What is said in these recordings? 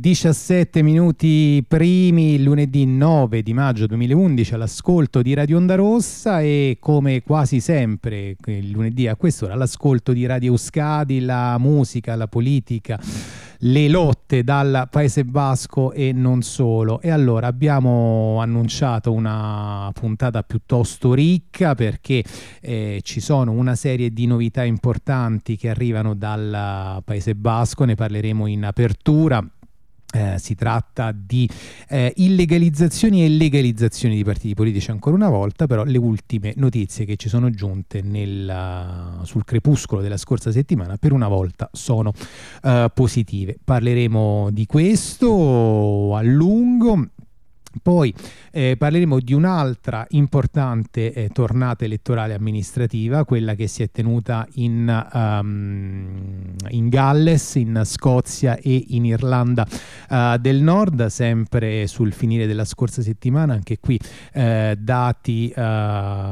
17 minuti primi, lunedì 9 di maggio 2011, all'ascolto di Radio Onda Rossa e come quasi sempre lunedì a quest'ora, all'ascolto di Radio Euskadi, la musica, la politica, le lotte dal Paese Basco e non solo. E allora abbiamo annunciato una puntata piuttosto ricca perché eh, ci sono una serie di novità importanti che arrivano dal Paese Basco, ne parleremo in apertura. Eh, si tratta di eh, illegalizzazioni e legalizzazioni di partiti politici ancora una volta, però le ultime notizie che ci sono giunte nel, sul crepuscolo della scorsa settimana per una volta sono eh, positive. Parleremo di questo a lungo. Poi eh, parleremo di un'altra importante eh, tornata elettorale amministrativa, quella che si è tenuta in, um, in Galles, in Scozia e in Irlanda uh, del Nord, sempre sul finire della scorsa settimana, anche qui eh, dati uh,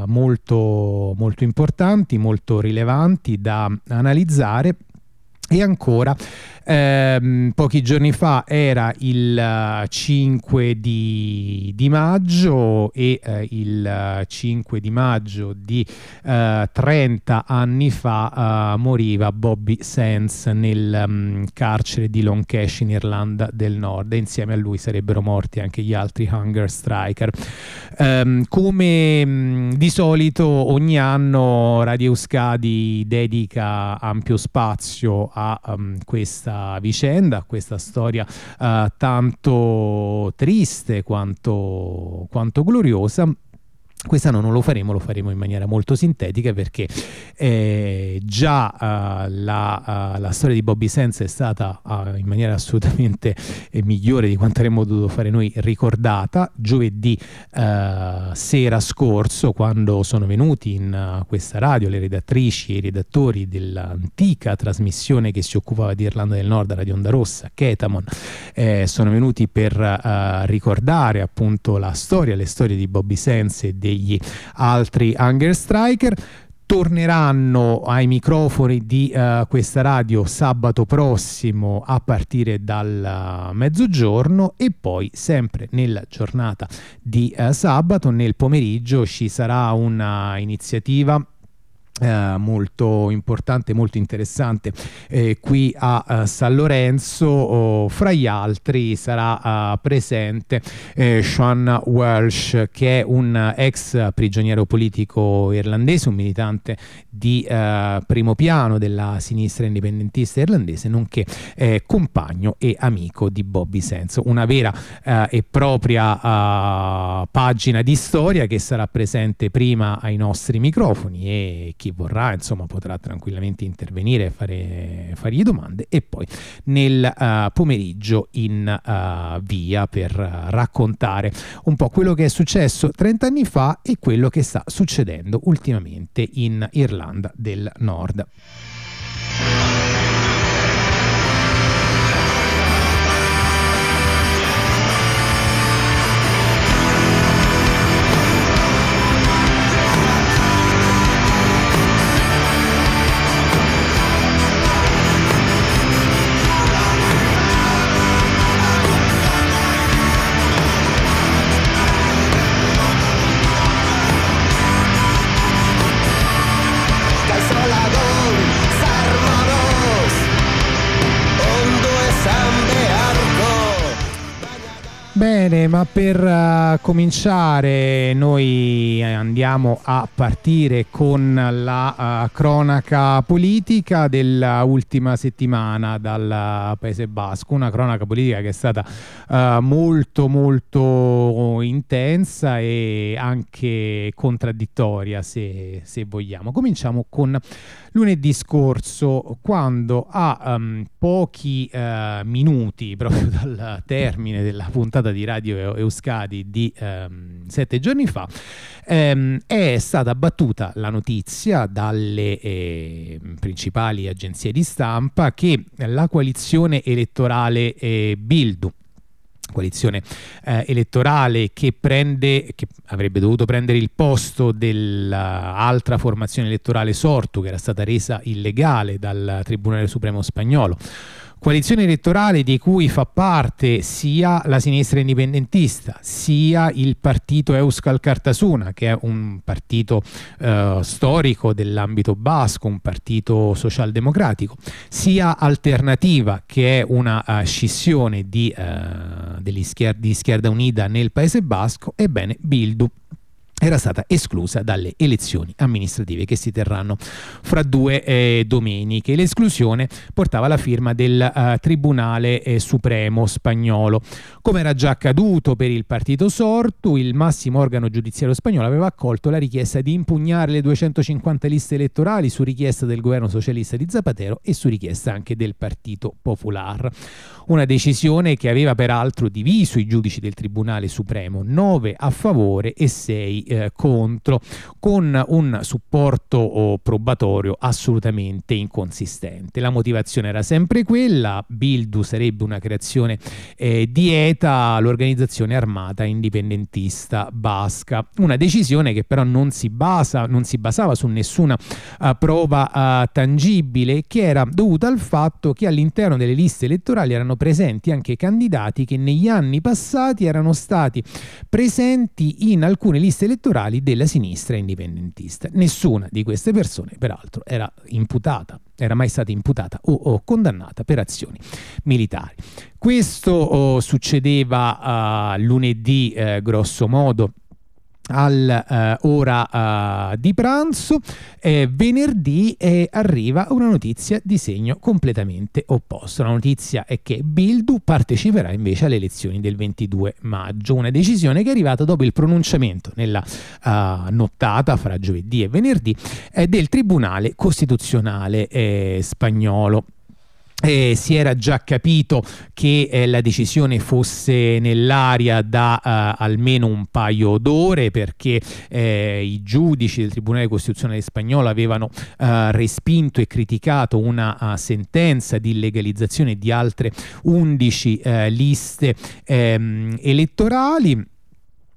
molto, molto importanti, molto rilevanti da analizzare. E ancora, ehm, pochi giorni fa era il 5 di, di maggio e eh, il 5 di maggio di eh, 30 anni fa eh, moriva Bobby Sands nel um, carcere di Long Cash in Irlanda del Nord e insieme a lui sarebbero morti anche gli altri hunger striker. Um, come um, di solito ogni anno Radio Euskadi dedica ampio spazio a um, questa vicenda, a questa storia uh, tanto triste quanto, quanto gloriosa. Quest'anno non lo faremo, lo faremo in maniera molto sintetica perché eh, già uh, la, uh, la, storia di Bobby Sands è stata uh, in maniera assolutamente eh, migliore di quanto avremmo dovuto fare noi ricordata. Giovedì sera scorso quando sono venuti in questa radio le redattrici e i redattori dell'antica trasmissione che si occupava di Irlanda del Nord, Radio Onda Rossa, Ketamon, eh, sono venuti per ricordare appunto la storia, le storie di Bobby Sands e degli altri Hunger Striker. Torneranno ai microfoni di uh, questa radio sabato prossimo a partire dal uh, mezzogiorno e poi sempre nella giornata di uh, sabato. Nel pomeriggio ci sarà un'iniziativa eh, molto importante, molto interessante eh, qui a uh, San Lorenzo. Oh, fra gli altri sarà uh, presente eh, Sean Welsh, che è un ex prigioniero politico irlandese, un militante di uh, primo piano della sinistra indipendentista irlandese, nonché eh, compagno e amico di Bobby Sands. Una vera e propria pagina di storia che sarà presente prima ai nostri microfoni e chi vorrà insomma potrà tranquillamente intervenire e fare, fargli domande e poi nel uh, pomeriggio in uh, via per uh, raccontare un po' quello che è successo 30 anni fa e quello che sta succedendo ultimamente in Irlanda del Nord. Ma per uh, cominciare noi andiamo a partire con la uh, cronaca politica dell'ultima settimana dal Paese Basco, una cronaca politica che è stata uh, molto molto intensa e anche contraddittoria se, se vogliamo. Cominciamo con lunedì scorso quando a um, pochi minuti proprio dal termine della puntata di Radio Euskadi di ehm, sette giorni fa, ehm, è stata battuta la notizia dalle eh, principali agenzie di stampa che la coalizione elettorale eh, Bildu coalizione eh, elettorale che, prende, che avrebbe dovuto prendere il posto dell'altra formazione elettorale Sortu che era stata resa illegale dal Tribunale Supremo spagnolo coalizione elettorale di cui fa parte sia la sinistra indipendentista sia il partito Euskal Cartasuna che è un partito eh, storico dell'ambito basco, un partito socialdemocratico, sia Alternativa che è una uh, scissione di, uh, di Schierda Unida nel Paese Basco, ebbene Bildu era stata esclusa dalle elezioni amministrative che si terranno fra due eh, domeniche. L'esclusione portava la firma del uh, Tribunale eh, Supremo spagnolo. Come era già accaduto per il partito Sortu, il massimo organo giudiziario spagnolo aveva accolto la richiesta di impugnare le 250 liste elettorali su richiesta del governo socialista di Zapatero e su richiesta anche del Partito Popular. Una decisione che aveva peraltro diviso i giudici del Tribunale Supremo, 9 a favore e 6 eh, contro, con un supporto probatorio assolutamente inconsistente. La motivazione era sempre quella, Bildu sarebbe una creazione eh, di ETA, l'organizzazione armata indipendentista basca, una decisione che però non si, basa, non si basava su nessuna uh, prova uh, tangibile, che era dovuta al fatto che all'interno delle liste elettorali erano presenti anche candidati che negli anni passati erano stati presenti in alcune liste elettorali elettorali della sinistra indipendentista. Nessuna di queste persone, peraltro, era imputata, era mai stata imputata o, o condannata per azioni militari. Questo oh, succedeva uh, lunedì, eh, grosso modo, all'ora uh, uh, di pranzo. Eh, venerdì eh, arriva una notizia di segno completamente opposto. La notizia è che Bildu parteciperà invece alle elezioni del 22 maggio, una decisione che è arrivata dopo il pronunciamento nella uh, nottata fra giovedì e venerdì eh, del Tribunale Costituzionale eh, spagnolo. Eh, si era già capito che eh, la decisione fosse nell'aria da eh, almeno un paio d'ore perché eh, i giudici del Tribunale Costituzionale spagnolo avevano eh, respinto e criticato una uh, sentenza di illegalizzazione di altre 11 eh, liste ehm, elettorali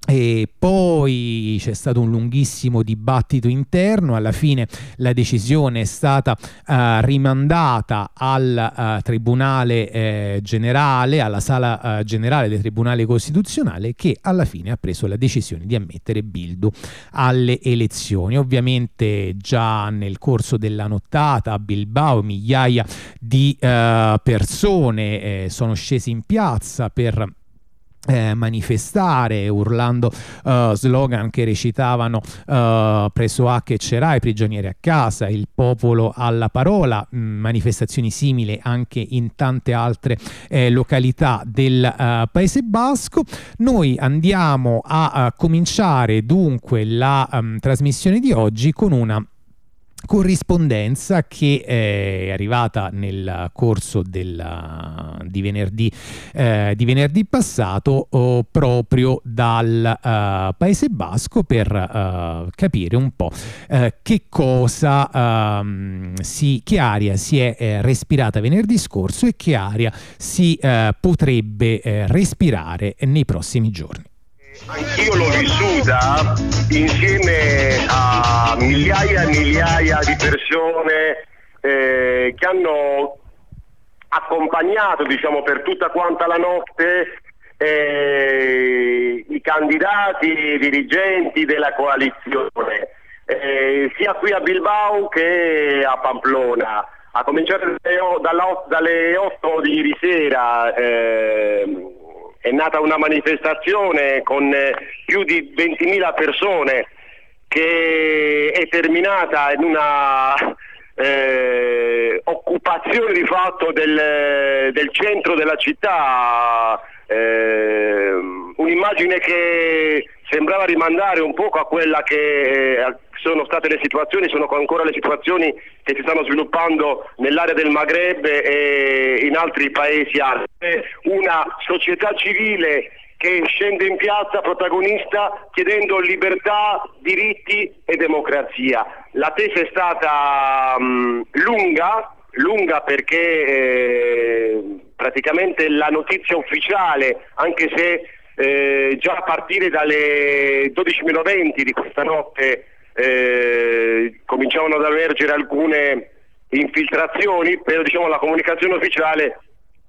e poi c'è stato un lunghissimo dibattito interno, alla fine la decisione è stata uh, rimandata al uh, Tribunale eh, Generale, alla Sala uh, Generale del Tribunale Costituzionale che alla fine ha preso la decisione di ammettere Bildu alle elezioni. Ovviamente già nel corso della nottata a Bilbao migliaia di persone eh, sono scese in piazza per eh, manifestare urlando uh, slogan che recitavano uh, preso A che c'era i prigionieri a casa il popolo alla parola mh, manifestazioni simili anche in tante altre eh, località del uh, Paese Basco. Noi andiamo a, a cominciare dunque la um, trasmissione di oggi con una corrispondenza che è arrivata nel corso della, di, venerdì, eh, di, venerdì, passato oh, proprio dal uh, Paese Basco per uh, capire un po' uh, che cosa um, si, che aria si è eh, respirata venerdì scorso e che aria si potrebbe eh, respirare nei prossimi giorni. Anch'io l'ho vissuta insieme a migliaia e migliaia di persone eh, che hanno accompagnato diciamo, per tutta quanta la notte eh, i candidati, i dirigenti della coalizione, eh, sia qui a Bilbao che a Pamplona. A cominciare dalle 8 di ieri sera eh, è nata una manifestazione con eh, più di 20.000 persone che è terminata in una eh, occupazione di fatto del, del centro della città, eh, un'immagine che sembrava rimandare un poco a quella che eh, sono state le situazioni, sono ancora le situazioni che si stanno sviluppando nell'area del Maghreb e in altri paesi arabi. Una società civile che scende in piazza protagonista chiedendo libertà, diritti e democrazia. La tesa è stata mh, lunga, lunga perché eh, praticamente la notizia ufficiale, anche se eh, già a partire dalle 12.20 di questa notte eh, cominciavano ad emergere alcune infiltrazioni, però diciamo, la comunicazione ufficiale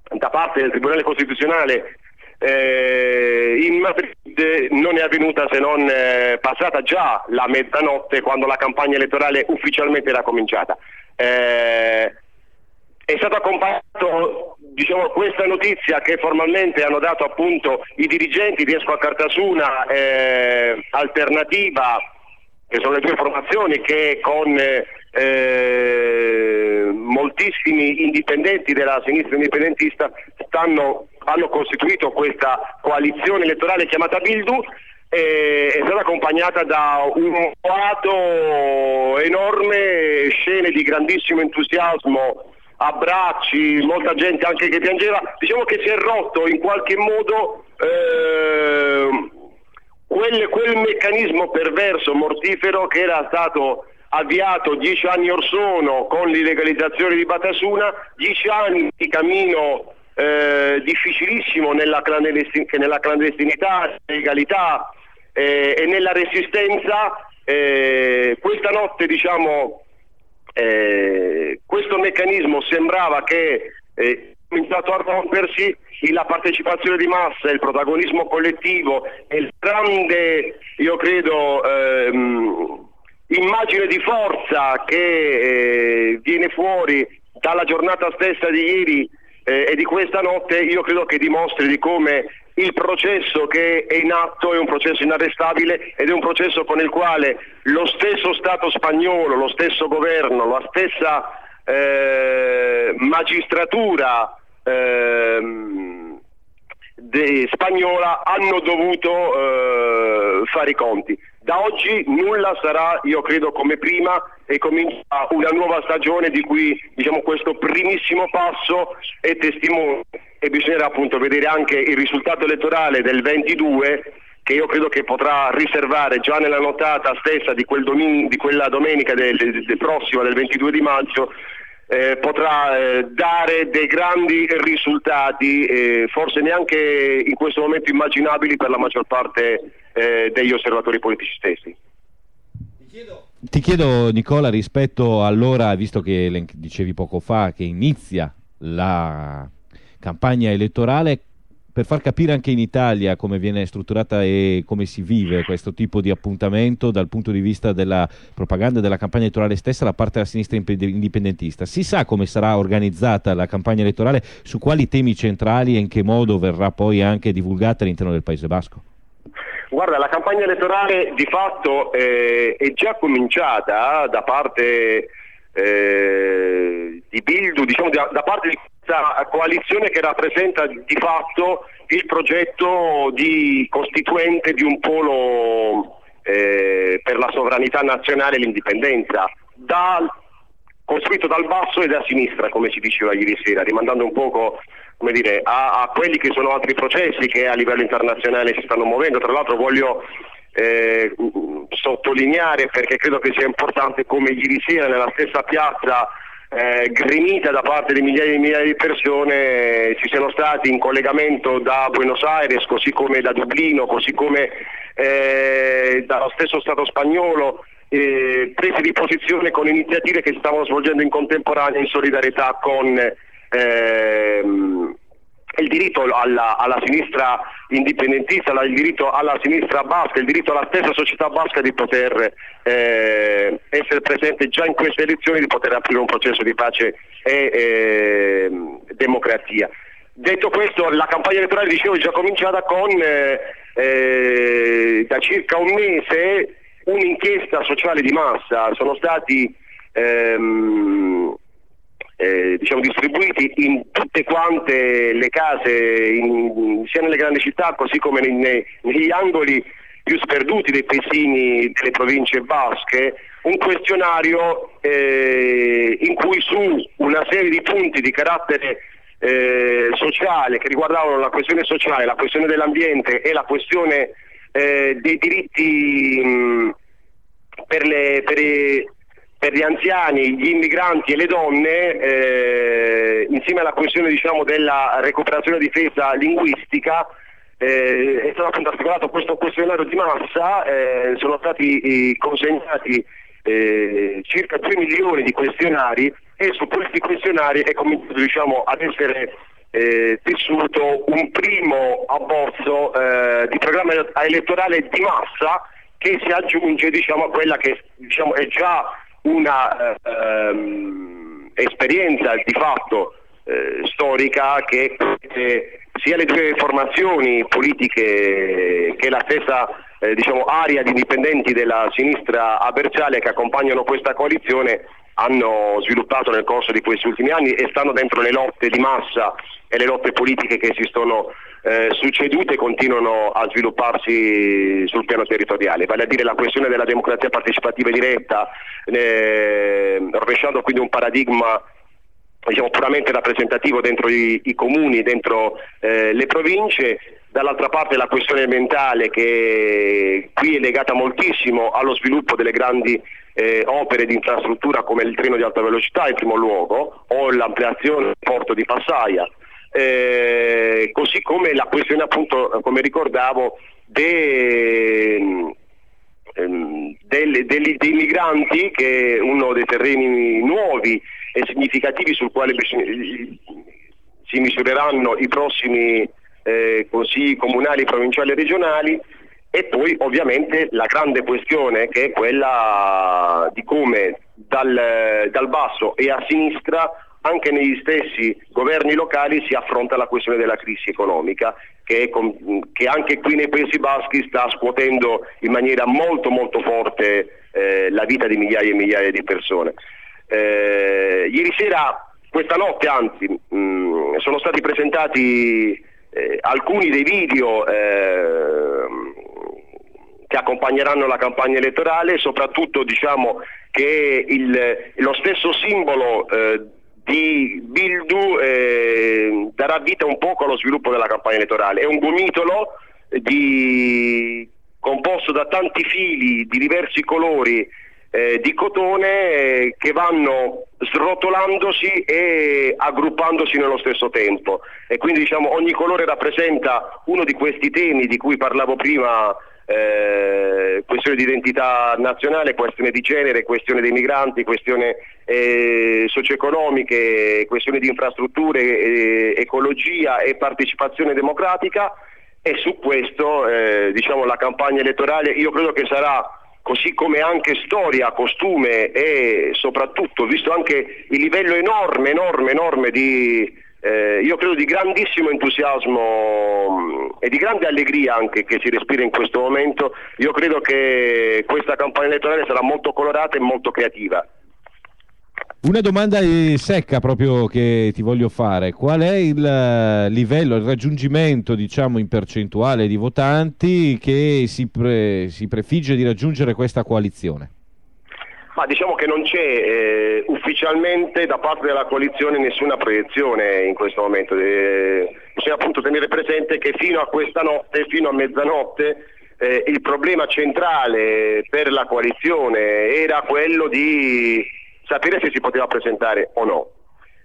da parte del Tribunale Costituzionale eh, in Madrid non è avvenuta se non eh, passata già la mezzanotte quando la campagna elettorale ufficialmente era cominciata. Eh, è stato accompagnato diciamo, questa notizia che formalmente hanno dato appunto i dirigenti di Esco a Cartasuna, eh, Alternativa, che sono le due formazioni che con eh, moltissimi indipendenti della sinistra indipendentista stanno, hanno costituito questa coalizione elettorale chiamata Bildu è stata accompagnata da un boato enorme, scene di grandissimo entusiasmo abbracci, molta gente anche che piangeva, diciamo che si è rotto in qualche modo eh, quel, quel, meccanismo perverso, mortifero che era stato avviato dieci anni or sono con l'illegalizzazione di Batasuna, dieci anni di cammino eh, difficilissimo nella, clandestin- nella clandestinità, legalità eh, e nella resistenza. Eh, questa notte diciamo eh, questo meccanismo sembrava che eh, cominciato a rompersi la partecipazione di massa, il protagonismo collettivo e il grande, io credo, ehm, immagine di forza che eh, viene fuori dalla giornata stessa di ieri eh, e di questa notte, io credo che dimostri di come il processo che è in atto è un processo inarrestabile ed è un processo con il quale lo stesso Stato spagnolo, lo stesso governo, la stessa eh, magistratura eh, de, spagnola hanno dovuto eh, fare i conti. Da oggi nulla sarà, io credo, come prima e comincia una nuova stagione di cui diciamo, questo primissimo passo è testimone e bisognerà appunto vedere anche il risultato elettorale del 22 che io credo che potrà riservare già nella notata stessa di, quel domin- di quella domenica del, del prossimo, del 22 di maggio, eh, potrà eh, dare dei grandi risultati, eh, forse neanche in questo momento immaginabili per la maggior parte eh, degli osservatori politici stessi. Ti chiedo Nicola rispetto all'ora, visto che dicevi poco fa che inizia la campagna elettorale, per far capire anche in Italia come viene strutturata e come si vive questo tipo di appuntamento dal punto di vista della propaganda e della campagna elettorale stessa da parte della sinistra indipendentista. Si sa come sarà organizzata la campagna elettorale, su quali temi centrali e in che modo verrà poi anche divulgata all'interno del Paese Basco? Guarda, la campagna elettorale di fatto eh, è già cominciata da parte eh, di Bildu, diciamo da, da parte di coalizione che rappresenta di fatto il progetto di costituente di un polo eh, per la sovranità nazionale e l'indipendenza, dal, costruito dal basso e da sinistra, come si diceva ieri sera, rimandando un poco dire, a, a, quelli che sono altri processi che a livello internazionale si stanno muovendo. Tra l'altro voglio eh, sottolineare perché credo che sia importante come ieri sera nella stessa piazza eh, gremita da parte di migliaia e migliaia di persone ci siano stati in collegamento da Buenos Aires, così come da Dublino, così come eh, dallo stesso Stato spagnolo, eh, presi di posizione con iniziative che si stavano svolgendo in contemporanea in solidarietà con ehm, il diritto alla, alla, sinistra indipendentista, il diritto alla sinistra basca, il diritto alla stessa società basca di poter eh, essere presente già in queste elezioni, di poter aprire un processo di pace e eh, democrazia. detto questo, la campagna elettorale dicevo è già cominciata con eh, eh, da circa un mese un'inchiesta sociale di massa, sono stati ehm, eh, diciamo, distribuiti in tutte quante le case, in, sia nelle grandi città così come nei, negli angoli più sperduti dei paesini delle province basche, un questionario eh, in cui su una serie di punti di carattere eh, sociale che riguardavano la questione sociale, la questione dell'ambiente e la questione eh, dei diritti mh, per, le, per, i, per, gli anziani, gli immigranti e le donne, eh, insieme alla questione diciamo, della recuperazione e difesa linguistica, eh, è stato appunto articolato questo questionario di massa, eh, sono stati eh, consegnati eh, circa 2 milioni di questionari e su questi questionari è cominciato diciamo, ad essere eh, tessuto un primo abbozzo di programma elettorale di massa che si aggiunge diciamo, a quella che diciamo, è già una ehm, esperienza di fatto eh, storica che sia le due formazioni politiche che la stessa eh, diciamo, area di dipendenti della sinistra aberciale che accompagnano questa coalizione hanno sviluppato nel corso di questi ultimi anni e stanno dentro le lotte di massa e le lotte politiche che si sono eh, succedute continuano a svilupparsi sul piano territoriale, vale a dire la questione della democrazia partecipativa e diretta, eh, rovesciando quindi un paradigma diciamo, puramente rappresentativo dentro i, i comuni, dentro eh, le province, dall'altra parte la questione ambientale che qui è legata moltissimo allo sviluppo delle grandi eh, opere di infrastruttura come il treno di alta velocità in primo luogo o l'ampliazione del porto di Passaia, eh, così come la questione appunto, come ricordavo, de, ehm, dei, dei, dei migranti che è uno dei terreni nuovi e significativi sul quale si misureranno i prossimi eh, consigli comunali, provinciali e regionali e poi ovviamente la grande questione che è quella di come dal, dal basso e a sinistra anche negli stessi governi locali si affronta la questione della crisi economica che, che, anche qui nei Paesi Baschi sta scuotendo in maniera molto molto forte eh, la vita di migliaia e migliaia di persone. Eh, ieri sera, questa notte anzi, mh, mm, sono stati presentati eh, alcuni dei video eh, che accompagneranno la campagna elettorale, soprattutto diciamo che il, lo stesso simbolo eh, di Bildu eh, darà vita un poco allo sviluppo della campagna elettorale. È un gomitolo di, composto da tanti fili di diversi colori eh, di cotone eh, che vanno srotolandosi e aggruppandosi nello stesso tempo e quindi diciamo ogni colore rappresenta uno di questi temi di cui parlavo prima eh, questione di identità nazionale, questione di genere, questione dei migranti, questione eh, socio-economiche, questione di infrastrutture, eh, ecologia e partecipazione democratica. E su questo eh, diciamo, la campagna elettorale io credo che sarà così come anche storia, costume e soprattutto, visto anche il livello enorme, enorme, enorme di, eh, io credo di grandissimo entusiasmo mm, e di grande allegria anche che si respira in questo momento, io credo che questa campagna elettorale sarà molto colorata e molto creativa. Una domanda secca proprio che ti voglio fare, qual è il eh, livello, il raggiungimento diciamo in percentuale di votanti che si, pre, si prefigge di raggiungere questa coalizione? Ma diciamo che non c'è eh, ufficialmente da parte della coalizione nessuna proiezione in questo momento, eh, bisogna appunto tenere presente che fino a questa notte, fino a mezzanotte, eh, il problema centrale per la coalizione era quello di sapere se si poteva presentare o no.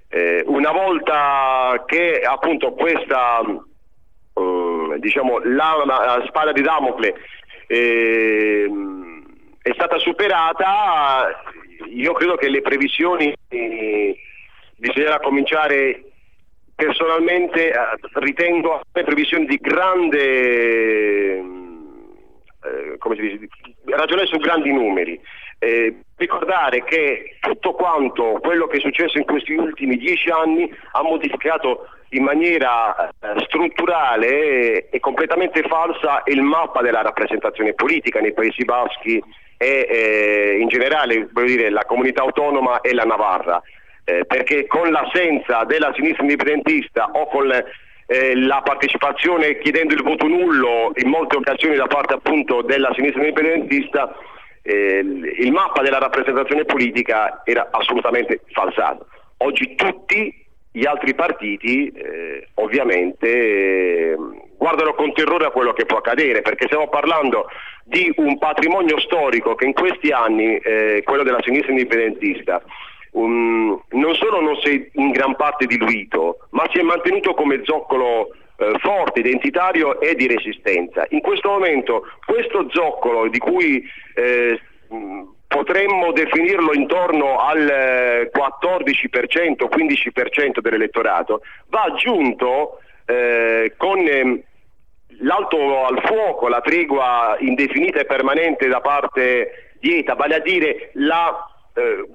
Eh, una volta che appunto questa um, diciamo, la, la, spada di Damocle eh, è stata superata, io credo che le previsioni eh, bisognerà cominciare personalmente, eh, ritengo le previsioni di grande, eh, come si dice, ragionare su grandi numeri. eh, ricordare che tutto quanto quello che è successo in questi ultimi dieci anni ha modificato in maniera eh, strutturale e completamente falsa il mappa della rappresentazione politica nei Paesi Baschi e eh, in generale dire, la comunità autonoma e la Navarra. Eh, perché con l'assenza della sinistra indipendentista o con eh, la partecipazione chiedendo il voto nullo in molte occasioni da parte appunto della sinistra indipendentista eh, il mappa della rappresentazione politica era assolutamente falsato. Oggi tutti gli altri partiti eh, ovviamente guardano con terrore a quello che può accadere perché stiamo parlando di un patrimonio storico che in questi anni, eh, quello della sinistra indipendentista, um, non solo non si è in gran parte diluito, ma si è mantenuto come zoccolo eh, forte, identitario e di resistenza. In questo momento questo zoccolo di cui eh, potremmo definirlo intorno al 14%, eh, 15% dell'elettorato, va aggiunto eh, con eh, l'alto al fuoco, la tregua indefinita e permanente da parte di ETA, vale a dire la eh,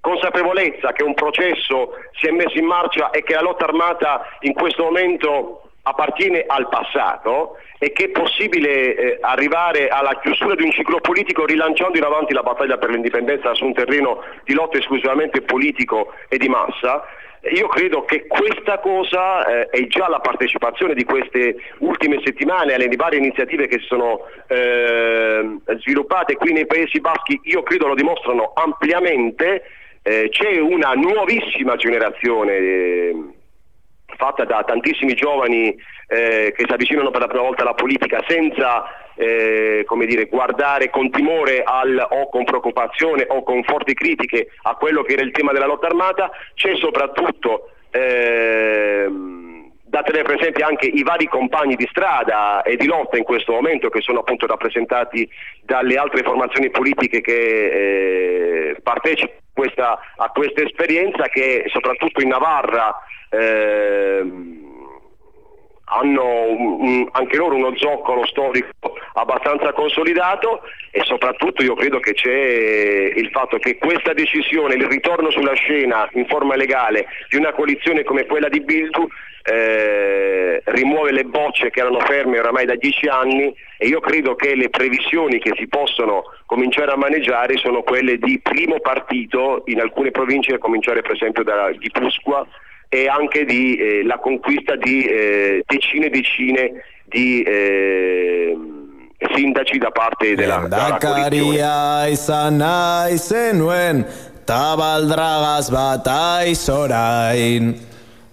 consapevolezza che un processo si è messo in marcia e che la lotta armata in questo momento appartiene al passato e che è possibile eh, arrivare alla chiusura di un ciclo politico rilanciando in avanti la battaglia per l'indipendenza su un terreno di lotta esclusivamente politico e di massa. Io credo che questa cosa eh, è già la partecipazione di queste ultime settimane alle varie iniziative che si sono eh, sviluppate qui nei Paesi Baschi, io credo lo dimostrano ampiamente, eh, c'è una nuovissima generazione eh, fatta da tantissimi giovani eh, che si avvicinano per la prima volta alla politica senza eh, dire, guardare con timore al, o con preoccupazione o con forti critiche a quello che era il tema della lotta armata, c'è soprattutto eh, da tenere presenti anche i vari compagni di strada e di lotta in questo momento che sono appunto rappresentati dalle altre formazioni politiche che eh, partecipano questa, a questa esperienza che soprattutto in Navarra eh, hanno un, anche loro uno zoccolo storico abbastanza consolidato e soprattutto io credo che c'è il fatto che questa decisione, il ritorno sulla scena in forma legale di una coalizione come quella di Bildu eh, rimuove le bocce che erano ferme oramai da dieci anni e io credo che le previsioni che si possono cominciare a maneggiare sono quelle di primo partito in alcune province, a cominciare per esempio da Gipusqua e anche di eh, la conquista di eh, decine e decine di eh, sindaci da parte della, della coalizione. Tabaldragaz bat aizorain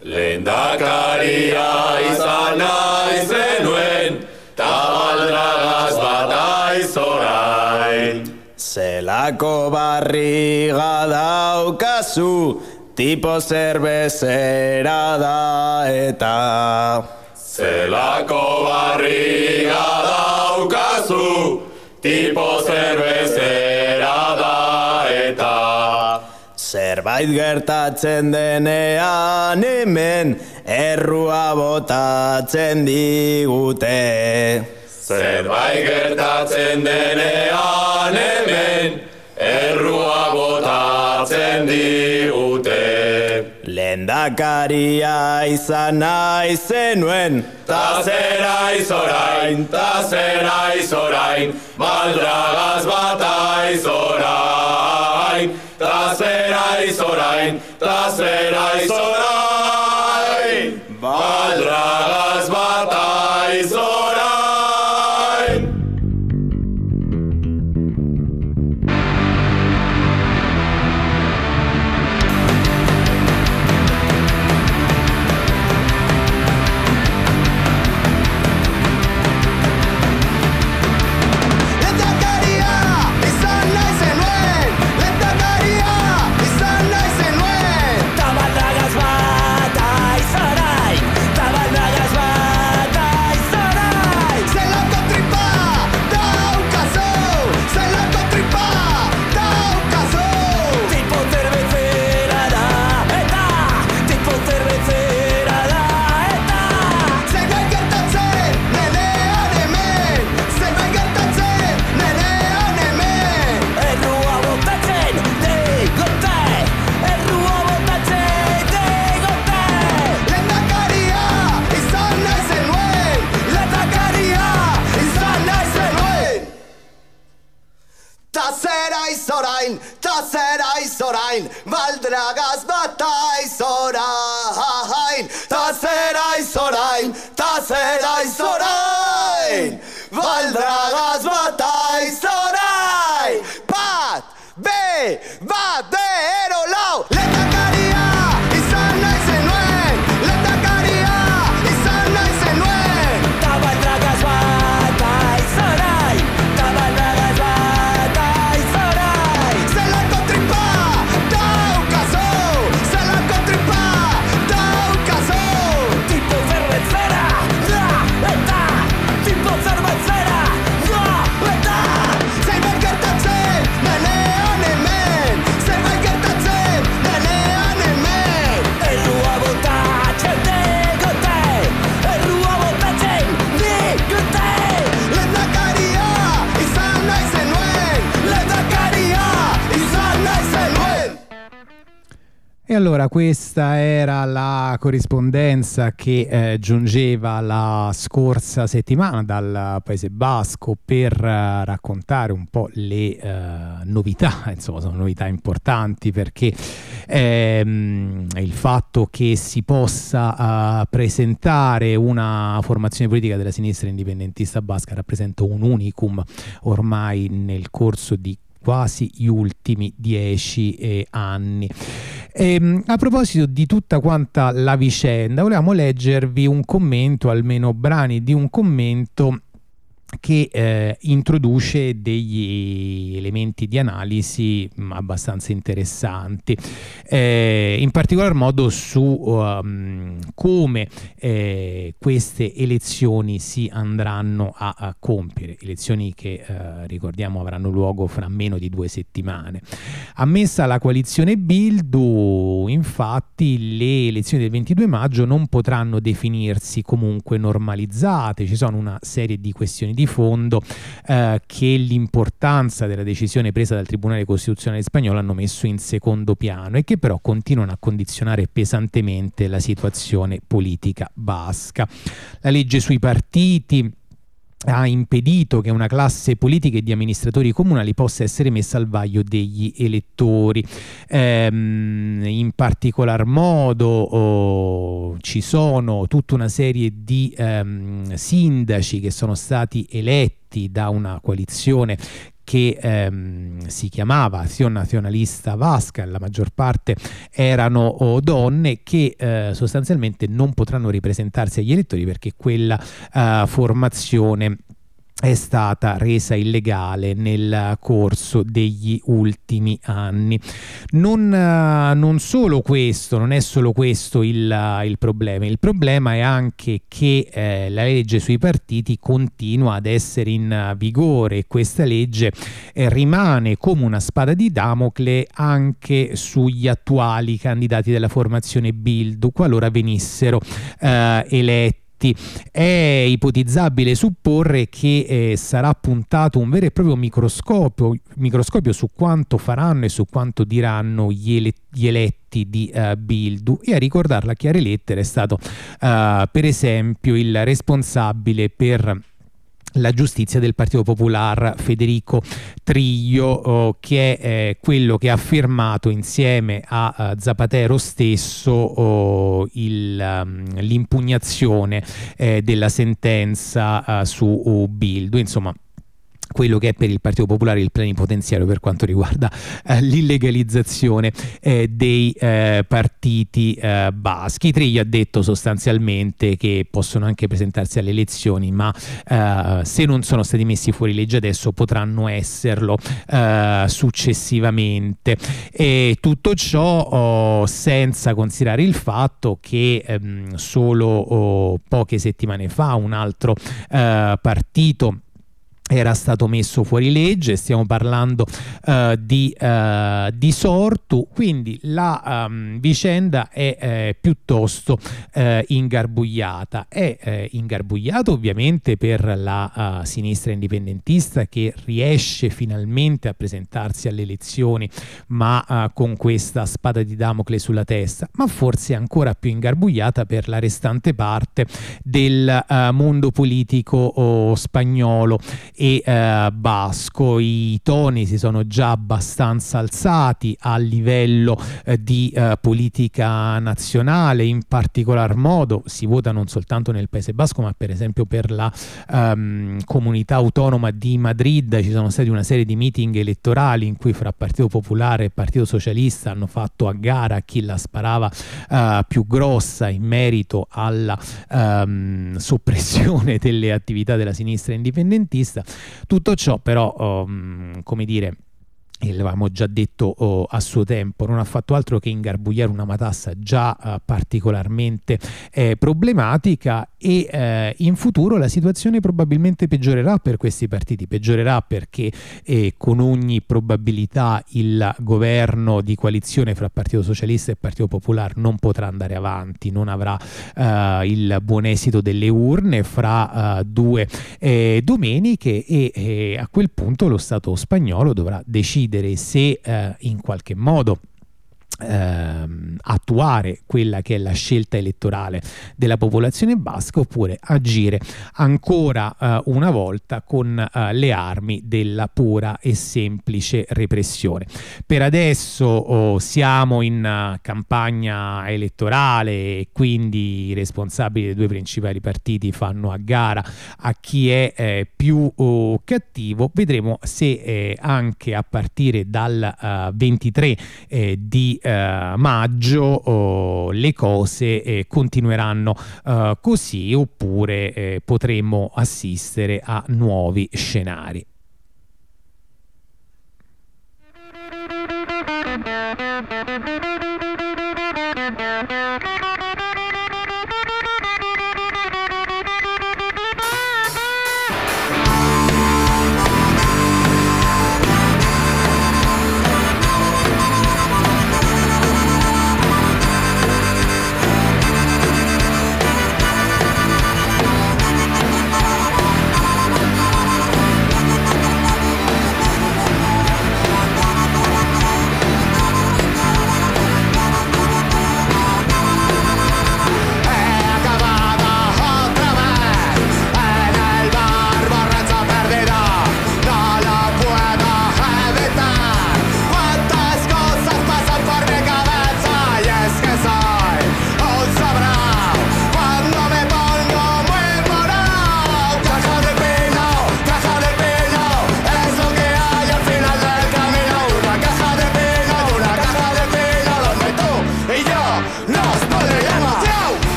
Lendakaria izan nahi zenuen Tabaldragaz bat aizorain Zelako barriga daukazu tipo cervecera da eta Zelako barriga daukazu tipo cervecera da eta Zerbait gertatzen denean hemen errua botatzen digute Zerbait gertatzen denean hemen errua botatzen digute. Lendakaria izan nahi zenuen, ta zera izorain, ta zera izorain, baldragaz bat aizorain, ta zera izorain, ta zera izorain, baldragaz hain Baldragaz bat aizora hain Ta zera izorain, ta zera izorain Baldragaz allora questa era la corrispondenza che eh, giungeva la scorsa settimana dal Paese Basco per eh, raccontare un po' le eh, novità, insomma sono novità importanti perché ehm, il fatto che si possa eh, presentare una formazione politica della sinistra indipendentista basca rappresenta un unicum ormai nel corso di quasi gli ultimi dieci eh, anni. Ehm, a proposito di tutta quanta la vicenda, volevamo leggervi un commento, almeno brani di un commento che eh, introduce degli elementi di analisi mh, abbastanza interessanti, eh, in particolar modo su um, come eh, queste elezioni si andranno a, a compiere, elezioni che eh, ricordiamo avranno luogo fra meno di due settimane. Ammessa la coalizione Bildu, infatti, le elezioni del 22 maggio non potranno definirsi comunque normalizzate, ci sono una serie di questioni di fondo eh, che l'importanza della decisione presa dal Tribunale Costituzionale spagnolo hanno messo in secondo piano e che però continuano a condizionare pesantemente la situazione politica basca. La legge sui partiti ha impedito che una classe politica e di amministratori comunali possa essere messa al vaglio degli elettori. Ehm, in particolar modo oh, ci sono tutta una serie di ehm, sindaci che sono stati eletti da una coalizione che ehm, si chiamava Azione Nazionalista Vasca, la maggior parte erano oh, donne che eh, sostanzialmente non potranno ripresentarsi agli elettori perché quella eh, formazione è stata resa illegale nel corso degli ultimi anni. Non, eh, non solo questo, non è solo questo il, il problema, il problema è anche che eh, la legge sui partiti continua ad essere in vigore. E questa legge eh, rimane come una spada di Damocle anche sugli attuali candidati della formazione Bildu qualora venissero eh, eletti è ipotizzabile supporre che eh, sarà puntato un vero e proprio microscopio, microscopio su quanto faranno e su quanto diranno gli, ele- gli eletti di uh, Bildu. E a ricordarla a chiare lettere è stato uh, per esempio il responsabile per la giustizia del Partito Popolare Federico Triglio oh, che è eh, quello che ha firmato insieme a uh, Zapatero stesso um, l'impugnazione eh, della sentenza su Bildu insomma quello che è per il Partito Popolare il plenipotenziario per quanto riguarda eh, l'illegalizzazione eh, dei eh, partiti eh, baschi. Trigli ha detto sostanzialmente che possono anche presentarsi alle elezioni, ma eh, se non sono stati messi fuori legge adesso potranno esserlo eh, successivamente. E tutto ciò oh, senza considerare il fatto che ehm, solo oh, poche settimane fa un altro partito era stato messo fuori legge, stiamo parlando uh, di, uh, di, Sortu, quindi la um, vicenda è eh, piuttosto eh, ingarbugliata. È eh, ingarbugliata ovviamente per la uh, sinistra indipendentista che riesce finalmente a presentarsi alle elezioni, ma con questa spada di Damocle sulla testa, ma forse ancora più ingarbugliata per la restante parte del mondo politico oh, spagnolo e eh, basco. I toni si sono già abbastanza alzati a livello eh, di eh, politica nazionale, in particolar modo si vota non soltanto nel Paese Basco, ma per esempio per la ehm, comunità autonoma di Madrid ci sono stati una serie di meeting elettorali in cui fra Partito Popolare e Partito Socialista hanno fatto a gara chi la sparava eh, più grossa in merito alla ehm, soppressione delle attività della sinistra indipendentista. Tutto ciò però, um, come dire, e l'avevamo già detto oh, a suo tempo, non ha fatto altro che ingarbugliare una matassa già eh, particolarmente eh, problematica e eh, in futuro la situazione probabilmente peggiorerà per questi partiti, peggiorerà perché eh, con ogni probabilità il governo di coalizione fra Partito Socialista e Partito Popolare non potrà andare avanti, non avrà eh, il buon esito delle urne fra eh, due domeniche e a quel punto lo Stato spagnolo dovrà decidere decidere se eh, in qualche modo ehm, attuare quella che è la scelta elettorale della popolazione basca oppure agire ancora eh, una volta con eh, le armi della pura e semplice repressione. Per adesso oh, siamo in uh, campagna elettorale e quindi i responsabili dei due principali partiti fanno a gara a chi è eh, più oh, cattivo. Vedremo se eh, anche a partire dal uh, 23 eh, di eh, maggio oh, le cose eh, continueranno eh, così oppure eh, potremmo assistere a nuovi scenari.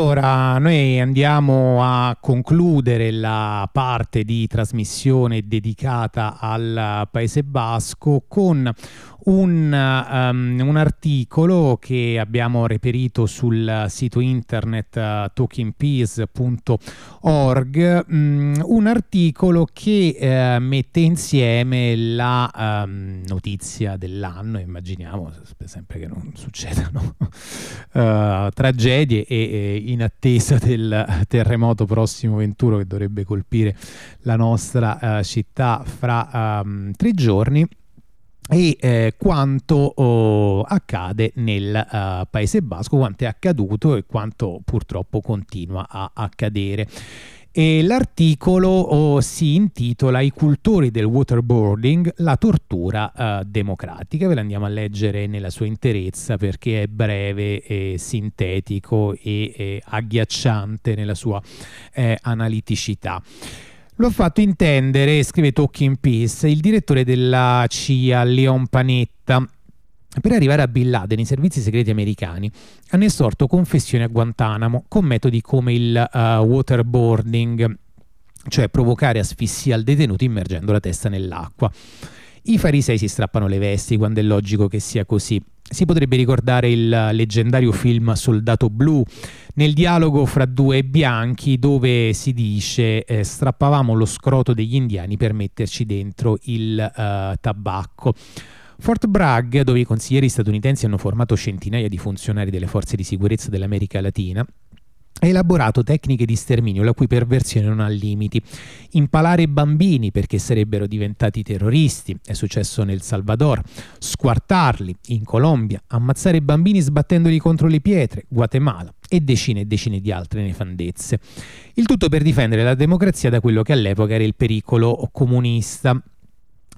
Allora noi andiamo a concludere la parte di trasmissione dedicata al Paese Basco con un, um, un, articolo che abbiamo reperito sul sito internet uh, talkingpeace.org, um, un articolo che uh, mette insieme la um, notizia dell'anno, immaginiamo sempre che non succedano uh, tragedie e, e, in attesa del terremoto prossimo venturo che dovrebbe colpire la nostra città fra tre giorni e eh, quanto oh, accade nel uh, Paese Basco, quanto è accaduto e quanto purtroppo continua a accadere. E l'articolo oh, si intitola I cultori del waterboarding, la tortura uh, democratica. Ve l'andiamo a leggere nella sua interezza perché è breve, e sintetico e, e agghiacciante nella sua eh, analiticità. Lo ha fatto intendere, scrive Talking Peace, il direttore della CIA, Leon Panetta. Per arrivare a Bin Laden, i servizi segreti americani hanno estorto confessioni a Guantanamo con metodi come il uh, waterboarding, cioè provocare asfissia al detenuto immergendo la testa nell'acqua. I farisei si strappano le vesti quando è logico che sia così. Si potrebbe ricordare il leggendario film Soldato Blu, nel dialogo fra due bianchi dove si dice eh, strappavamo lo scroto degli indiani per metterci dentro il uh, tabacco. Fort Bragg, dove i consiglieri statunitensi hanno formato centinaia di funzionari delle forze di sicurezza dell'America Latina, ha elaborato tecniche di sterminio la cui perversione non ha limiti. Impalare bambini perché sarebbero diventati terroristi, è successo nel Salvador, squartarli in Colombia, ammazzare bambini sbattendoli contro le pietre, Guatemala e decine e decine di altre nefandezze. Il tutto per difendere la democrazia da quello che all'epoca era il pericolo comunista.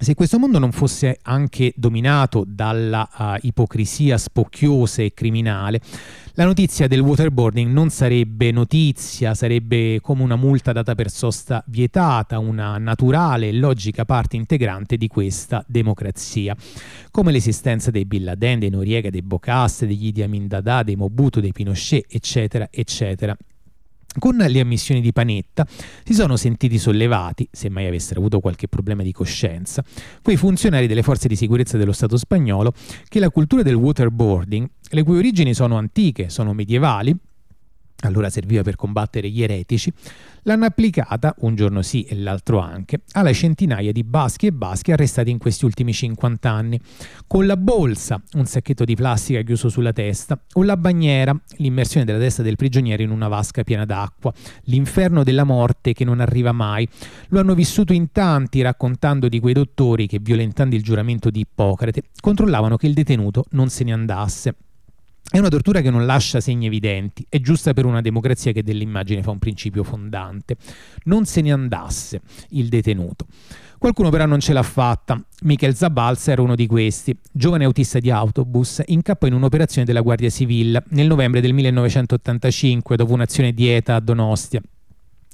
Se questo mondo non fosse anche dominato dalla uh, ipocrisia spocchiosa e criminale, la notizia del waterboarding non sarebbe notizia, sarebbe come una multa data per sosta vietata, una naturale e logica parte integrante di questa democrazia, come l'esistenza dei Bin Laden, dei Noriega, dei Bokast, degli Idi Amin Dada, dei Mobutu, dei Pinochet, eccetera, eccetera. Con le ammissioni di Panetta si sono sentiti sollevati, se mai avessero avuto qualche problema di coscienza, quei funzionari delle forze di sicurezza dello Stato spagnolo che la cultura del waterboarding, le cui origini sono antiche, sono medievali, allora serviva per combattere gli eretici, l'hanno applicata, un giorno sì e l'altro anche, alle centinaia di baschi e baschi arrestati in questi ultimi 50 anni, con la bolsa, un sacchetto di plastica chiuso sulla testa, o la bagnera, l'immersione della testa del prigioniero in una vasca piena d'acqua, l'inferno della morte che non arriva mai. Lo hanno vissuto in tanti raccontando di quei dottori che, violentando il giuramento di Ippocrate, controllavano che il detenuto non se ne andasse. È una tortura che non lascia segni evidenti, è giusta per una democrazia che dell'immagine fa un principio fondante. Non se ne andasse il detenuto. Qualcuno però non ce l'ha fatta. Michael Zabalza era uno di questi. Giovane autista di autobus, incappò in un'operazione della Guardia Civile nel novembre del 1985 dopo un'azione di ETA a Donostia.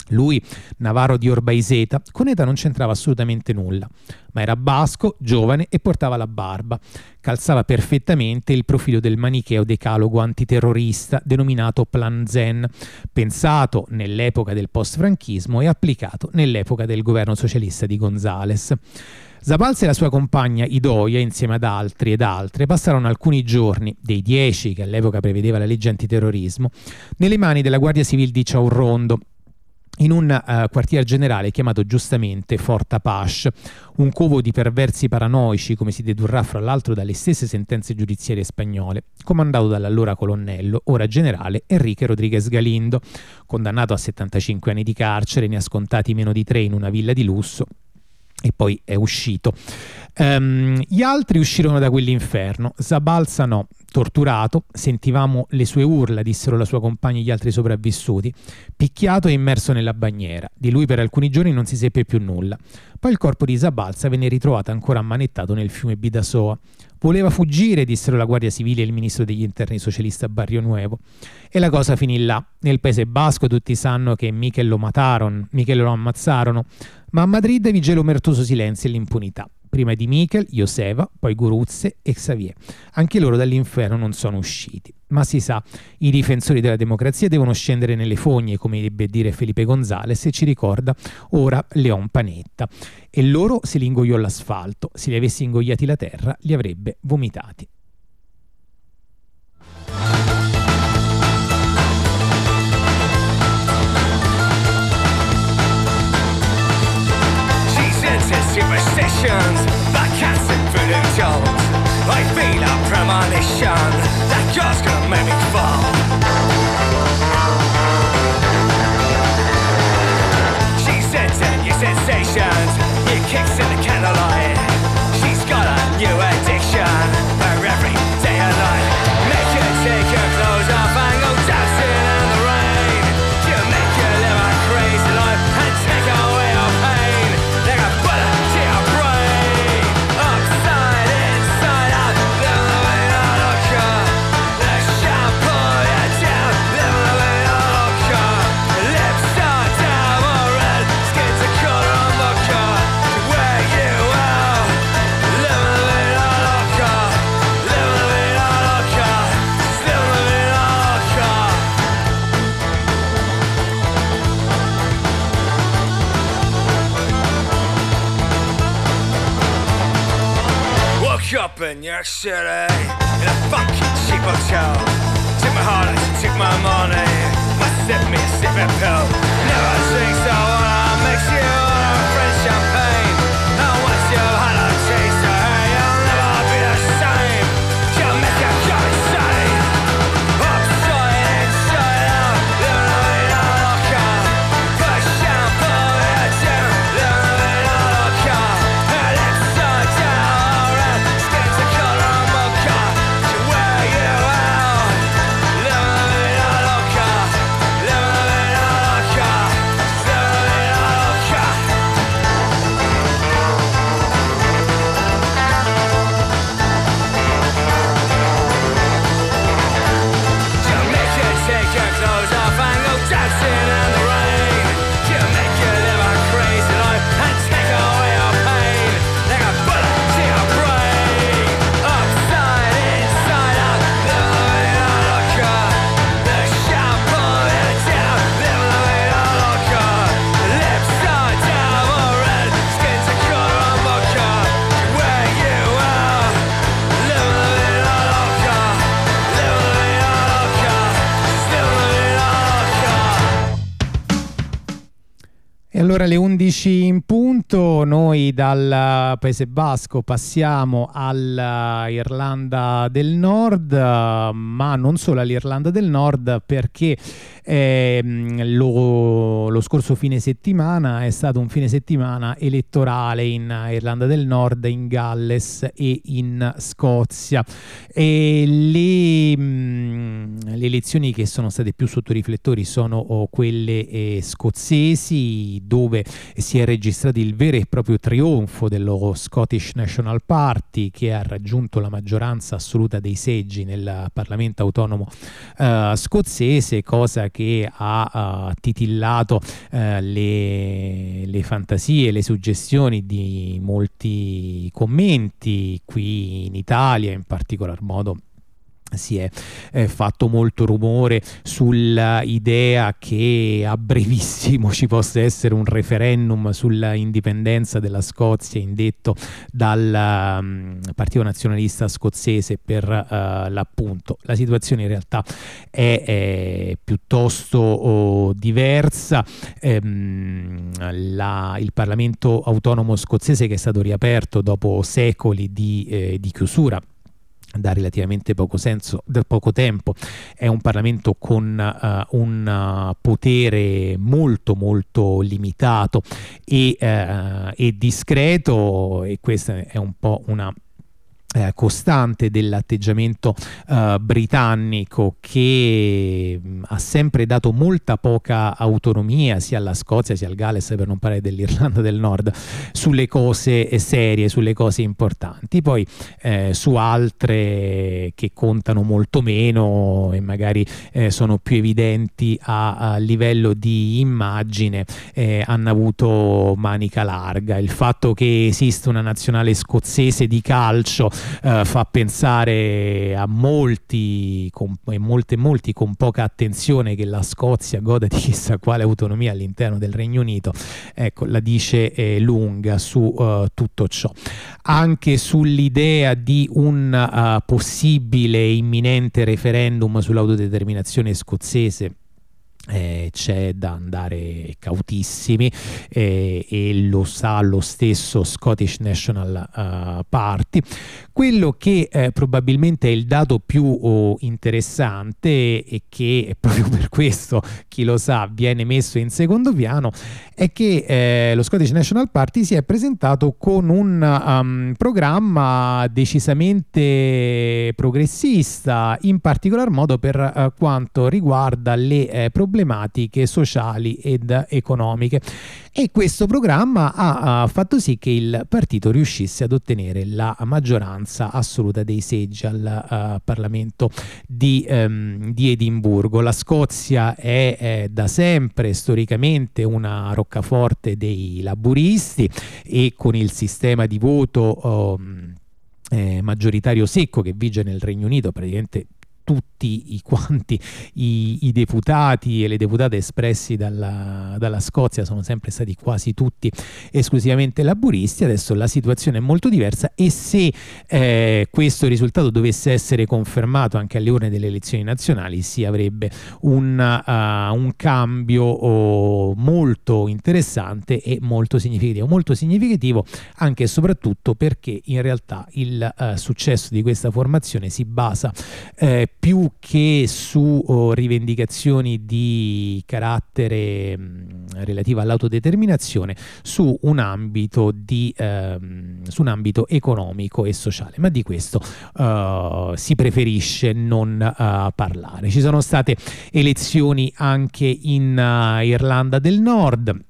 Lui, Navarro di Orbaiseta, con età non c'entrava assolutamente nulla, ma era basco, giovane e portava la barba. Calzava perfettamente il profilo del manicheo decalogo antiterrorista denominato Plan Zen, pensato nell'epoca del post-franchismo e applicato nell'epoca del governo socialista di Gonzales. Zapalza e la sua compagna Idoia, insieme ad altri ed altre, passarono alcuni giorni, dei dieci che all'epoca prevedeva la legge antiterrorismo, nelle mani della Guardia Civile di Ciaurrondo, in un uh, quartier generale chiamato giustamente Fort Apache, un covo di perversi paranoici, come si dedurrà fra l'altro dalle stesse sentenze giudiziarie spagnole, comandato dall'allora colonnello, ora generale Enrique Rodriguez Galindo, condannato a 75 anni di carcere, ne ha scontati meno di tre in una villa di lusso e poi è uscito. Um, gli altri uscirono da quell'inferno, Zabalza no, torturato, sentivamo le sue urla, dissero la sua compagna e gli altri sopravvissuti, picchiato e immerso nella bagniera. Di lui per alcuni giorni non si seppe più nulla. Poi il corpo di Zabalza venne ritrovato ancora ammanettato nel fiume Bidasoa. Voleva fuggire, dissero la Guardia Civile e il ministro degli interni socialista Barrio Nuevo. E la cosa finì là. Nel paese basco tutti sanno che Michel lo matarono, Michel lo ammazzarono, ma a Madrid vige l'omertoso silenzio e l'impunità. Prima di Michel, Joseva, poi Guruzze e Xavier. Anche loro dall'inferno non sono usciti. Ma si sa, i difensori della democrazia devono scendere nelle fogne, come ebbe dire Felipe Gonzales, e ci ricorda ora Leon Panetta. E loro se li ingoiò l'asfalto, se li avessi ingoiati la terra, li avrebbe vomitati. Superstitions that cats and voodoo dolls. I feel a premonition that God's gonna make me fall. She sends in new sensations, new kicks in the candlelight. She's got a new addiction Woke up in New City eh? in a funky cheap hotel. Took my heart took my money. Must sip me a sipping pill. Never drinks I wanna 11 in punto, noi dal Paese Basco passiamo all'Irlanda del Nord, eh, ma non solo all'Irlanda del Nord perché ehm, lo, lo scorso fine settimana è stato un fine settimana elettorale in Irlanda del Nord, in Galles e in Scozia. E le, mh, le elezioni che sono state più sotto riflettori sono oh, quelle eh, scozzesi, dove si è registrato il vero e proprio trionfo dello Scottish National Party, che ha raggiunto la maggioranza assoluta dei seggi nel Parlamento autonomo eh, scozzese, cosa che ha eh, titillato eh, le, le fantasie, le suggestioni di molti commenti qui in Italia, in particolar modo si è eh, fatto molto rumore sull'idea che a brevissimo ci possa essere un referendum sulla indipendenza della Scozia indetto dal um, Partito Nazionalista Scozzese per uh, l'appunto. La situazione in realtà è, è piuttosto oh, diversa. Ehm, la, il Parlamento autonomo scozzese che è stato riaperto dopo secoli di, eh, di chiusura da relativamente poco, senso, da poco tempo. È un Parlamento con uh, un uh, potere molto molto limitato e, uh, e discreto e questa è un po' una eh, costante dell'atteggiamento eh, britannico che mh, mm, ha sempre dato molta poca autonomia sia alla Scozia sia al Galles per non parlare dell'Irlanda del Nord sulle cose serie, sulle cose importanti. Poi eh, su altre che contano molto meno e magari eh, sono più evidenti a, a livello di immagine eh, hanno avuto manica larga. Il fatto che esiste una nazionale scozzese di calcio eh, fa pensare a molti, con, molte, molti con poca attenzione che la Scozia goda di chissà quale autonomia all'interno del Regno Unito, ecco, la dice eh, lunga su uh, tutto ciò. Anche sull'idea di un uh, possibile imminente referendum sull'autodeterminazione scozzese eh, c'è da andare cautissimi eh, e lo sa lo stesso Scottish National uh, Party. Quello che eh, probabilmente è il dato più oh, interessante e che proprio per questo, chi lo sa, viene messo in secondo piano è che eh, lo Scottish National Party si è presentato con un um, programma decisamente progressista, in particolar modo per uh, quanto riguarda le eh, problematiche sociali ed economiche. E questo programma ha, ha fatto sì che il partito riuscisse ad ottenere la maggioranza assoluta dei seggi al uh, Parlamento di, um, di, Edimburgo. La Scozia è, è da sempre storicamente una roccaforte dei laburisti e con il sistema di voto um, eh, maggioritario secco che vige nel Regno Unito praticamente tutti i quanti i, i, deputati e le deputate espressi dalla, dalla, Scozia sono sempre stati quasi tutti esclusivamente laburisti, adesso la situazione è molto diversa e se eh, questo risultato dovesse essere confermato anche alle urne delle elezioni nazionali si avrebbe un, uh, un cambio oh, molto interessante e molto significativo, molto significativo anche e soprattutto perché in realtà il uh, successo di questa formazione si basa eh, più che su oh, rivendicazioni di carattere mh, relativo all'autodeterminazione su un ambito di ehm, su un ambito economico e sociale. Ma di questo uh, si preferisce non uh, parlare. Ci sono state elezioni anche in uh, Irlanda del Nord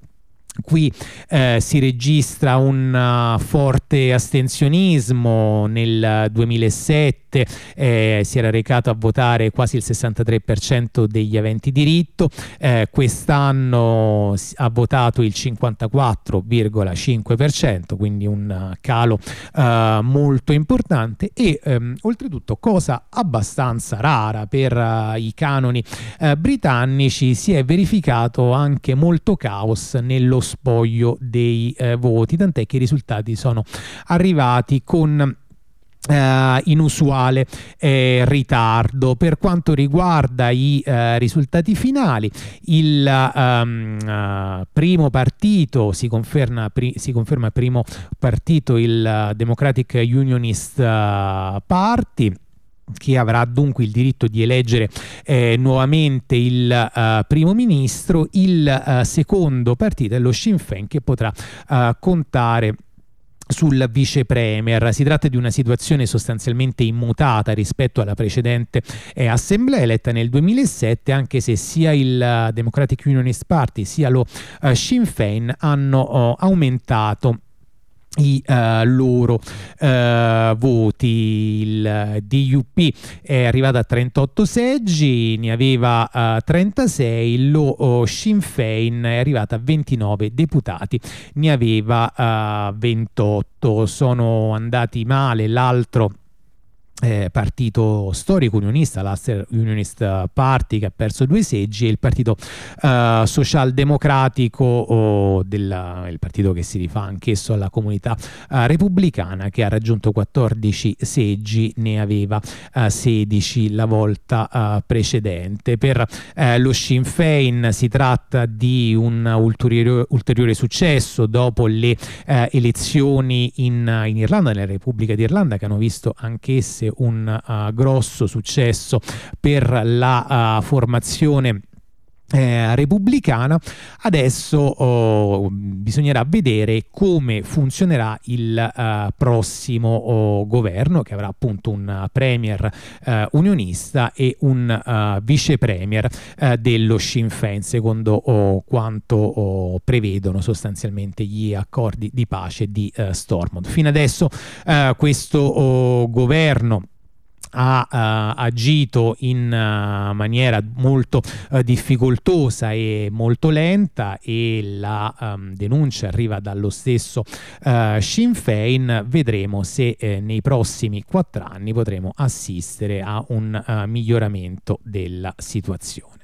Qui eh, si registra un uh, forte astensionismo nel 2007, eh, si era recato a votare quasi il 63% degli aventi diritto, eh, quest'anno ha votato il 54,5%, quindi un uh, calo uh, molto importante. E ehm, oltretutto cosa abbastanza rara per uh, i canoni uh, britannici si è verificato anche molto caos nello spoglio dei eh, voti, tant'è che i risultati sono arrivati con Uh, inusuale eh, ritardo. Per quanto riguarda i uh, risultati finali il um, uh, primo partito si conferma, pri si conferma primo partito il Democratic Unionist Party che avrà dunque il diritto di eleggere eh, nuovamente il uh, primo ministro, il uh, secondo partito è lo Sinn Féin che potrà uh, contare sul vice premier. Si tratta di una situazione sostanzialmente immutata rispetto alla precedente eh, assemblea eletta nel 2007, anche se sia il Democratic Unionist Party sia lo Sinn Féin hanno oh, aumentato i uh, loro uh, voti. Il DUP è arrivato a 38 seggi, ne aveva uh, 36, lo oh, Sinn Féin è arrivato a 29 deputati, ne aveva 28. Sono andati male l'altro eh, partito storico unionista, l'Aster Unionist Party che ha perso due seggi e il partito uh, socialdemocratico oh, della, il partito che si rifà anch'esso alla comunità uh, repubblicana che ha raggiunto 14 seggi ne aveva uh, 16 la volta precedente. Per lo Sinn Féin si tratta di un ulteriore, ulteriore successo dopo le elezioni in, in Irlanda nella Repubblica d'Irlanda che hanno visto anch'esse un uh, grosso successo per la uh, formazione eh, repubblicana. Adesso oh, bisognerà vedere come funzionerà il uh, prossimo oh, governo che avrà appunto un premier uh, unionista e un uh, vice premier dello Sinn Féin secondo oh, quanto prevedono sostanzialmente gli accordi di pace di Stormont. Fino adesso questo governo ha uh, agito in uh, maniera molto uh, difficoltosa e molto lenta e la um, denuncia arriva dallo stesso Sinn Féin vedremo se eh, nei prossimi quattro anni potremo assistere a un miglioramento della situazione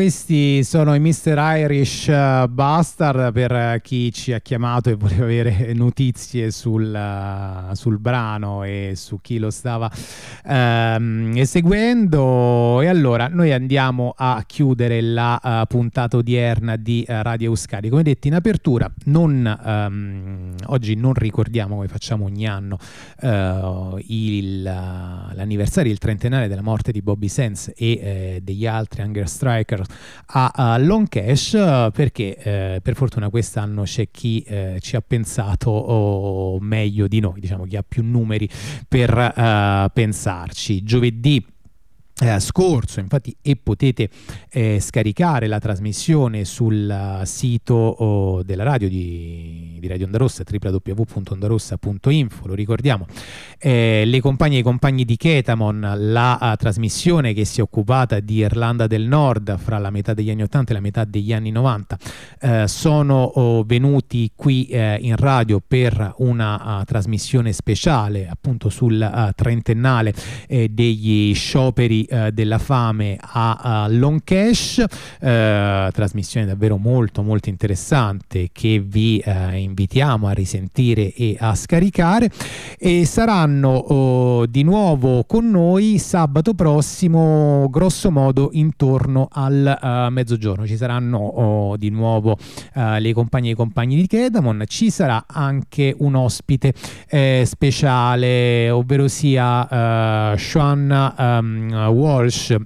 questi sono i Mr. Irish uh, Bastard per chi ci ha chiamato e voleva avere notizie sul, uh, sul brano e su chi lo stava um, eseguendo. E allora noi andiamo a chiudere la uh, puntata odierna di Radio Euskadi. Come detto in apertura, non, um, oggi non ricordiamo come facciamo ogni anno il, l'anniversario, il trentennale della morte di Bobby Sands e eh, degli altri Hunger Striker a, a Long Cash perché eh, per fortuna quest'anno c'è chi eh, ci ha pensato oh, meglio di noi, diciamo chi ha più numeri per uh, pensarci. Giovedì eh, scorso. Infatti e potete eh, scaricare la trasmissione sul uh, sito oh, della radio di, di Radio Onda Rossa www.ondarossa.info lo ricordiamo. Eh, le compagne e i compagni di Ketamon la uh, trasmissione che si è occupata di Irlanda del Nord fra la metà degli anni 80 e la metà degli anni 90 eh, sono oh, venuti qui eh, in radio per una uh, trasmissione speciale appunto sul trentennale degli scioperi eh, della fame a, a Long Cash, eh, trasmissione davvero molto molto interessante che vi eh, invitiamo a risentire e a scaricare. E saranno oh, di nuovo con noi sabato prossimo grosso modo intorno al uh, mezzogiorno. Ci saranno oh, di nuovo uh, le compagne e i compagni di Kedamon. Ci sarà anche un ospite eh, speciale ovvero sia uh, Sean um, Walsh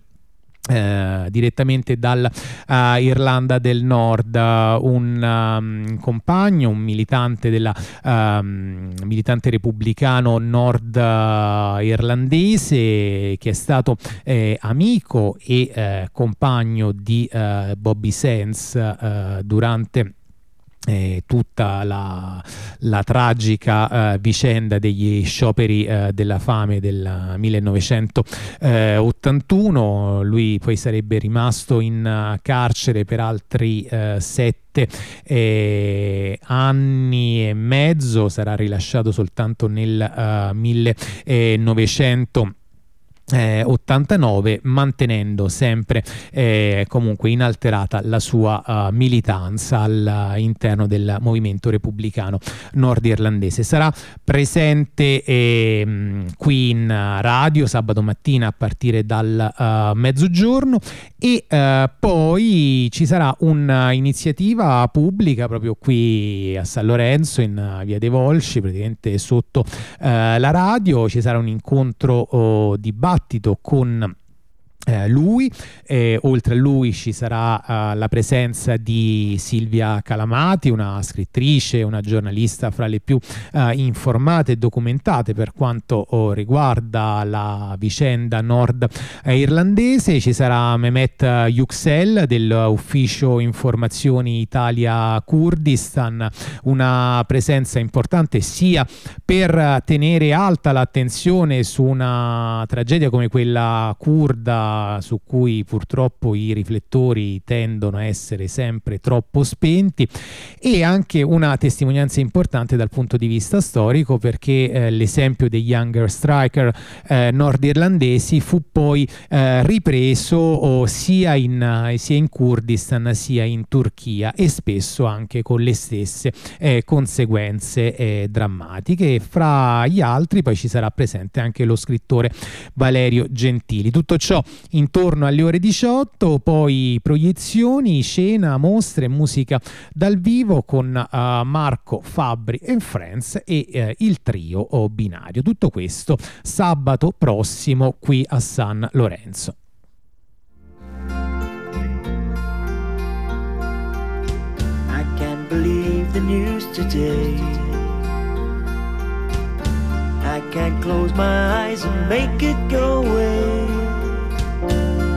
eh, direttamente dall'Irlanda uh, del Nord, uh, un um, compagno, un militante, della, um, militante repubblicano nord-irlandese che è stato eh, amico e eh, compagno di eh, Bobby Sands durante eh, tutta la, la tragica eh, vicenda degli scioperi eh, della fame del 1981 lui poi sarebbe rimasto in uh, carcere per altri uh, sette eh, anni e mezzo. Sarà rilasciato soltanto nel uh, 1900 eh, 89 mantenendo sempre eh, comunque inalterata la sua uh, militanza all'interno del movimento repubblicano nordirlandese. Sarà presente eh, qui in radio sabato mattina a partire dal uh, mezzogiorno e uh, poi ci sarà un'iniziativa pubblica proprio qui a San Lorenzo in via dei Volsci praticamente sotto la radio. Ci sarà un incontro oh, di bar dibattito con eh, lui, eh, oltre a lui ci sarà uh, la presenza di Silvia Calamati, una scrittrice, una giornalista fra le più uh, informate e documentate per quanto oh, riguarda la vicenda nord irlandese, ci sarà Mehmet Yüksel dell'ufficio informazioni Italia Kurdistan, una presenza importante sia per tenere alta l'attenzione su una tragedia come quella kurda su cui purtroppo i riflettori tendono a essere sempre troppo spenti. E anche una testimonianza importante dal punto di vista storico perché eh, l'esempio degli Younger Striker eh, nordirlandesi fu poi eh, ripreso sia, in, sia in Kurdistan sia in Turchia e spesso anche con le stesse eh, conseguenze eh, drammatiche. E fra gli altri poi ci sarà presente anche lo scrittore Valerio Gentili. Tutto ciò intorno alle ore 18, poi proiezioni, scena, mostre, musica dal vivo con uh, Marco Fabbri and Friends e uh, il trio binario. Tutto questo sabato prossimo qui a San Lorenzo. Believe the news today. I can't close my eyes and make it go away.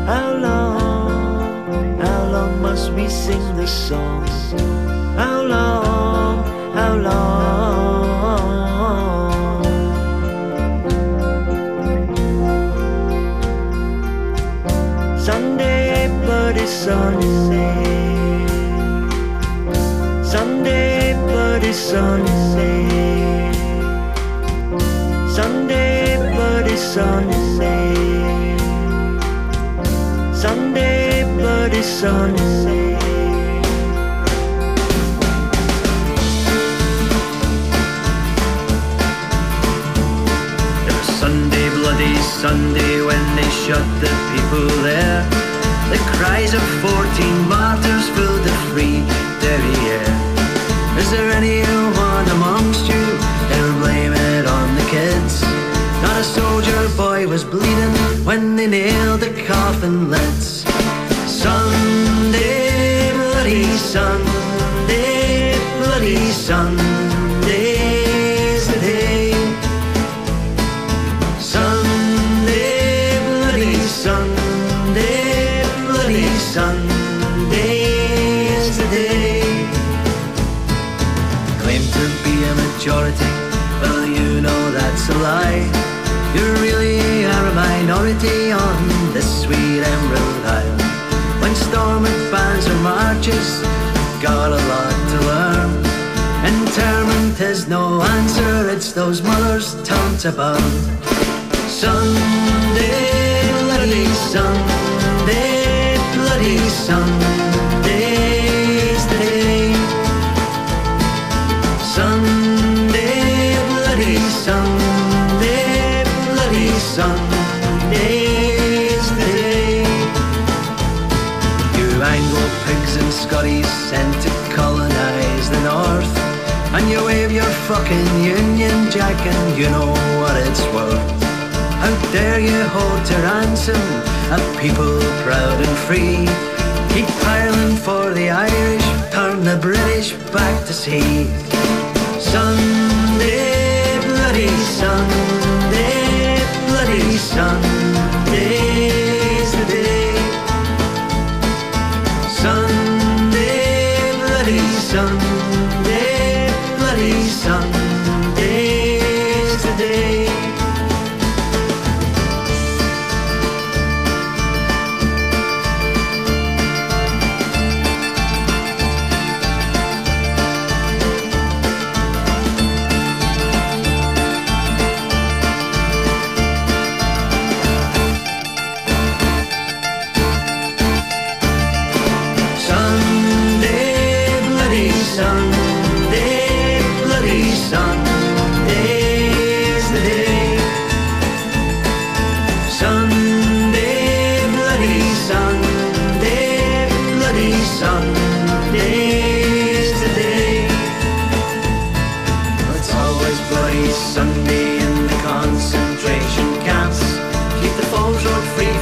How long, how long must we sing this song? How long, how long? Sunday, bloody Sunday. Sunday, bloody Sunday. Sunday, bloody Sunday. Sunday, bloody Sunday. It was Sunday, bloody Sunday, when they shot the people there. The cries of fourteen martyrs filled the free, air. Is there anyone boy was bleeding when they nailed the coffin lids. Sunday, bloody Sunday, bloody Sunday's the day. Sunday, bloody Sunday, bloody Sunday's the day. Claim to be a majority, well you know that's a lie minority on this sweet Emerald Isle. When storming bands or marches, got a lot to learn. Interment is no answer, it's those mothers' taunt above. Sunday, bloody Sunday, bloody Sunday's fucking Union Jack and you know what it's worth. How dare you hold to ransom a people proud and free? Keep piling for the Irish, turn the British back to sea. Sunday, bloody Sunday, bloody Sunday's the day. Sunday, bloody Sunday,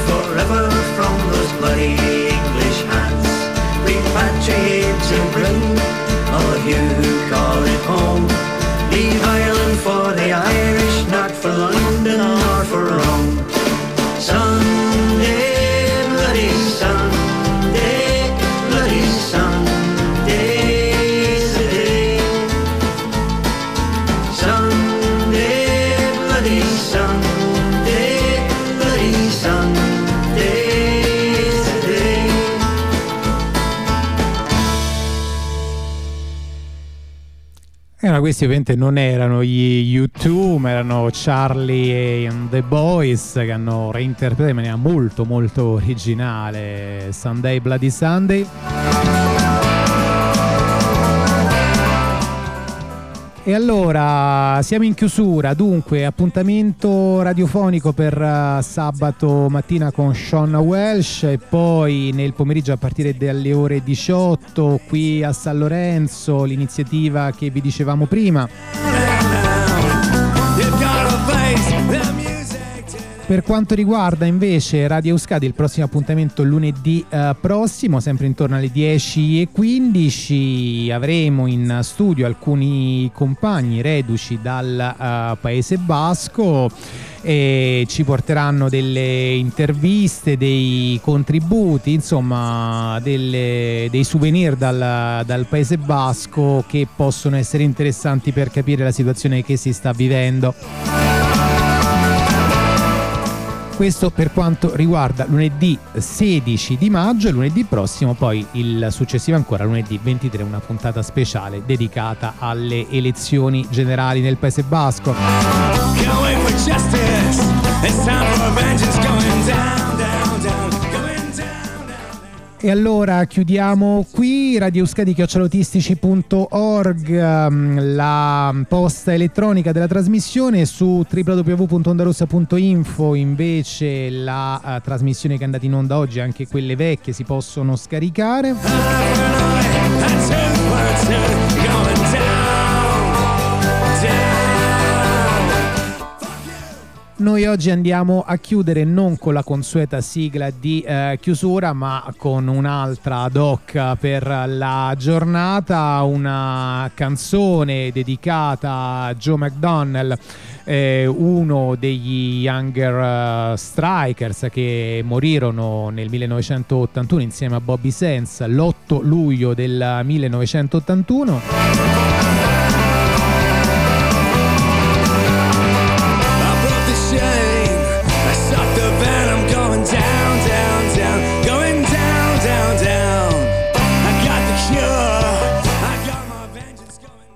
forever from those bloody questi ovviamente non erano gli U2, ma erano Charlie and the Boys che hanno reinterpretato in maniera molto molto originale Sunday Bloody Sunday. E allora siamo in chiusura, dunque appuntamento radiofonico per eh, sabato mattina con Sean Welsh e poi nel pomeriggio a partire dalle ore 18 qui a San Lorenzo l'iniziativa che vi dicevamo prima. Per quanto riguarda invece Radio Euskadi, il prossimo appuntamento lunedì eh, prossimo, sempre intorno alle 10.15, avremo in studio alcuni compagni reduci dal eh, Paese Basco e ci porteranno delle interviste, dei contributi, insomma delle- dei souvenir dal, dal Paese Basco che possono essere interessanti per capire la situazione che si sta vivendo. Questo per quanto riguarda lunedì 16 di maggio e lunedì prossimo poi il successivo ancora lunedì 23 una puntata speciale dedicata alle elezioni generali nel Paese Basco. E allora chiudiamo qui radioeuskadi.org la posta elettronica della trasmissione su www.ondarossa.info invece la eh, trasmissione che è andata in onda oggi anche quelle vecchie si possono scaricare Noi oggi andiamo a chiudere non con la consueta sigla di eh, chiusura, ma con un'altra ad hoc per la giornata, una canzone dedicata a Joe McDonnell, eh, uno degli Younger eh, Strikers che morirono nel 1981 insieme a Bobby Sands l'8 luglio del 1981.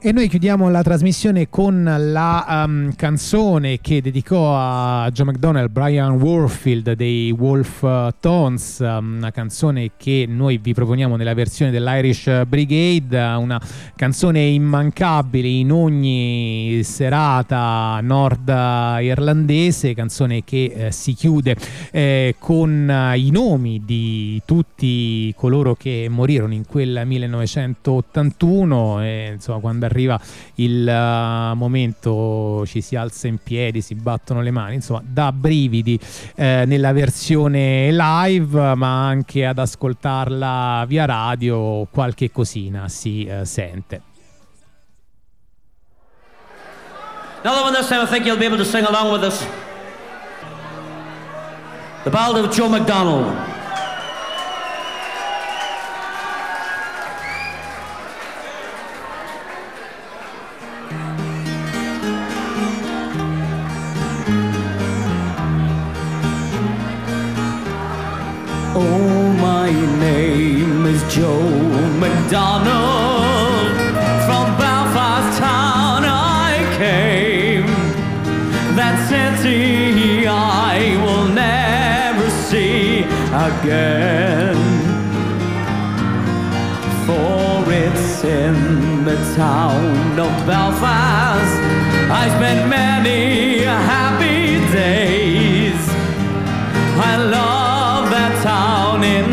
E noi chiudiamo la trasmissione con la um, canzone che dedicò a Joe McDonnell, Brian Warfield dei Wolf uh, Tones, um, una canzone che noi vi proponiamo nella versione dell'Irish Brigade, una canzone immancabile in ogni serata nord irlandese, canzone che eh, si chiude eh, con uh, i nomi di tutti coloro che morirono in quel 1981, e, insomma quando arriva il uh, momento ci si alza in piedi, si battono le mani, insomma da brividi eh, nella versione live ma anche ad ascoltarla via radio qualche cosina si eh, sente. Another one this time I think you'll be able to sing along with us. The Ballad of Joe McDonnell. Again. For it's in the town of Belfast I spent many happy days. I love that town in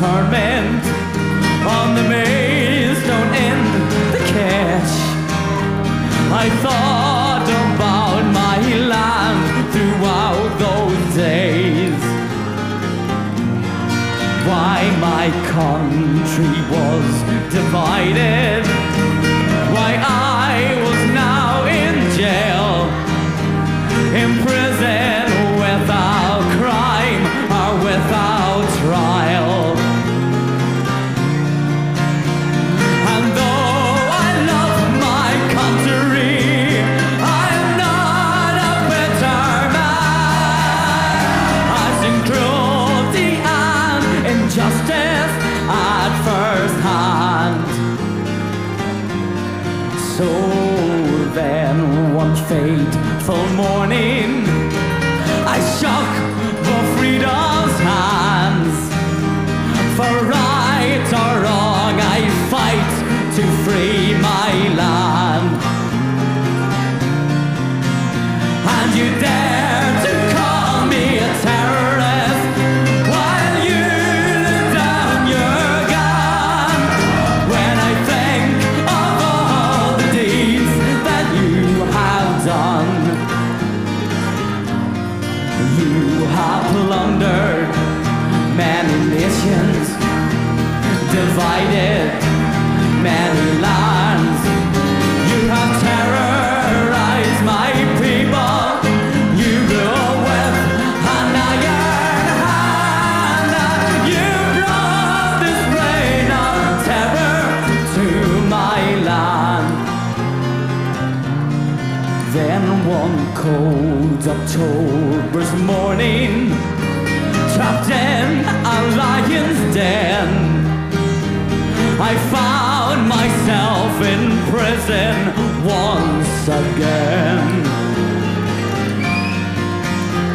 internment on the Maidstone in the cash. I thought about my land throughout those days. Why my country was divided. on fateful morning I shock for freedom.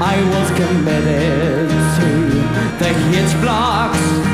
I was committed to the hitch blocks.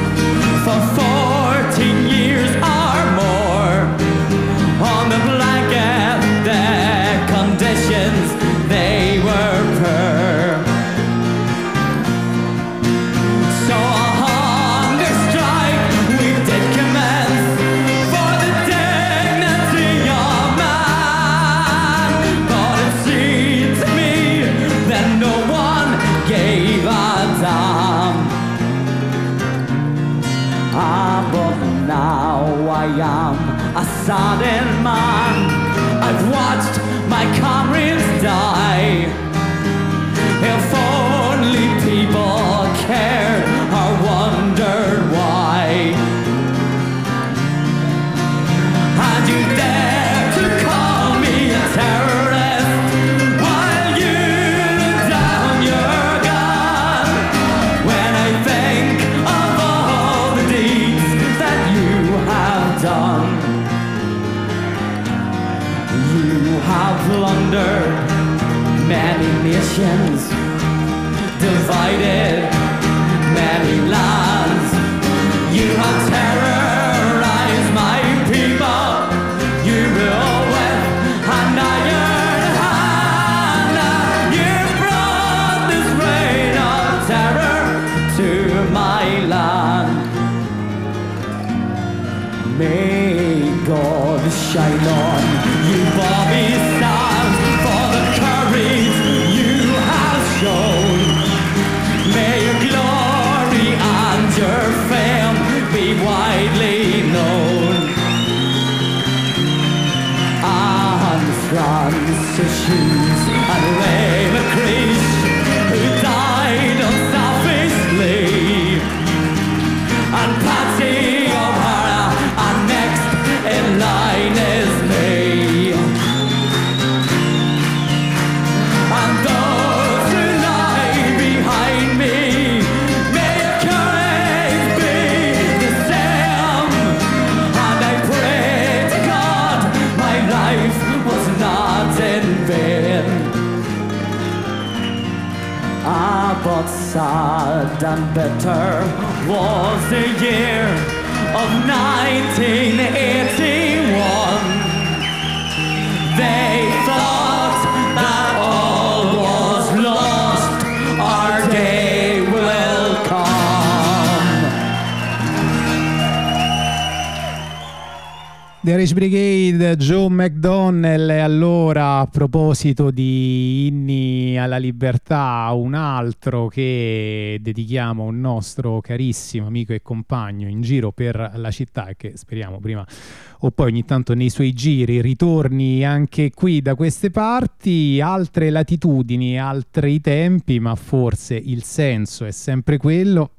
nations divided. sad and bitter was the year of 1980. The Rage Brigade, Joe McDonnell. e Allora, a proposito di inni alla libertà, un altro che dedichiamo a un nostro carissimo amico e compagno in giro per la città, e che speriamo prima o poi ogni tanto nei suoi giri ritorni anche qui da queste parti, altre latitudini, altri tempi, ma forse il senso è sempre quello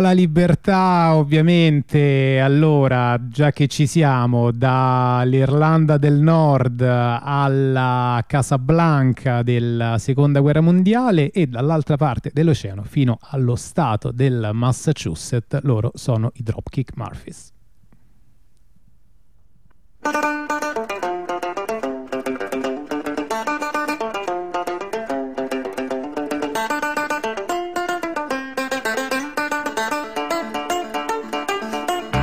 Lotta libertà, ovviamente, allora, già che ci siamo, dall'Irlanda del Nord alla Casablanca della Seconda Guerra Mondiale e dall'altra parte dell'oceano fino allo stato del Massachusetts, loro sono i Dropkick Murphys.